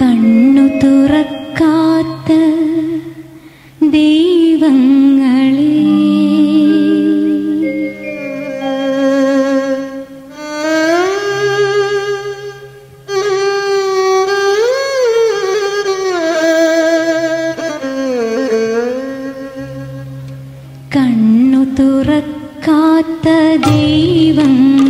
കണ്ണു തുറക്കാത്ത ദൈവങ്ങളെ. കണ്ണു തുറക്കാത്ത ദൈവങ്ങളെ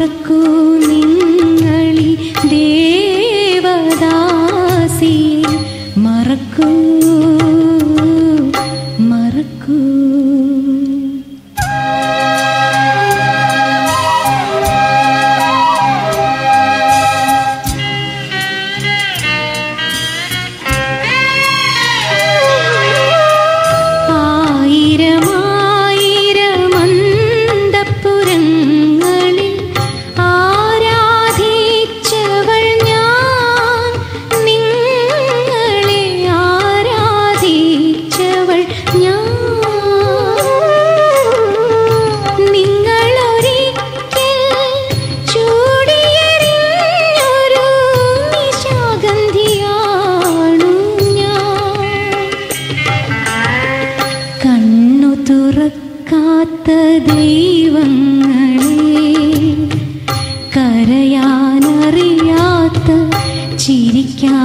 മറക്കൂ നിങ്ങളി മറക്കൂ മറക്കൂ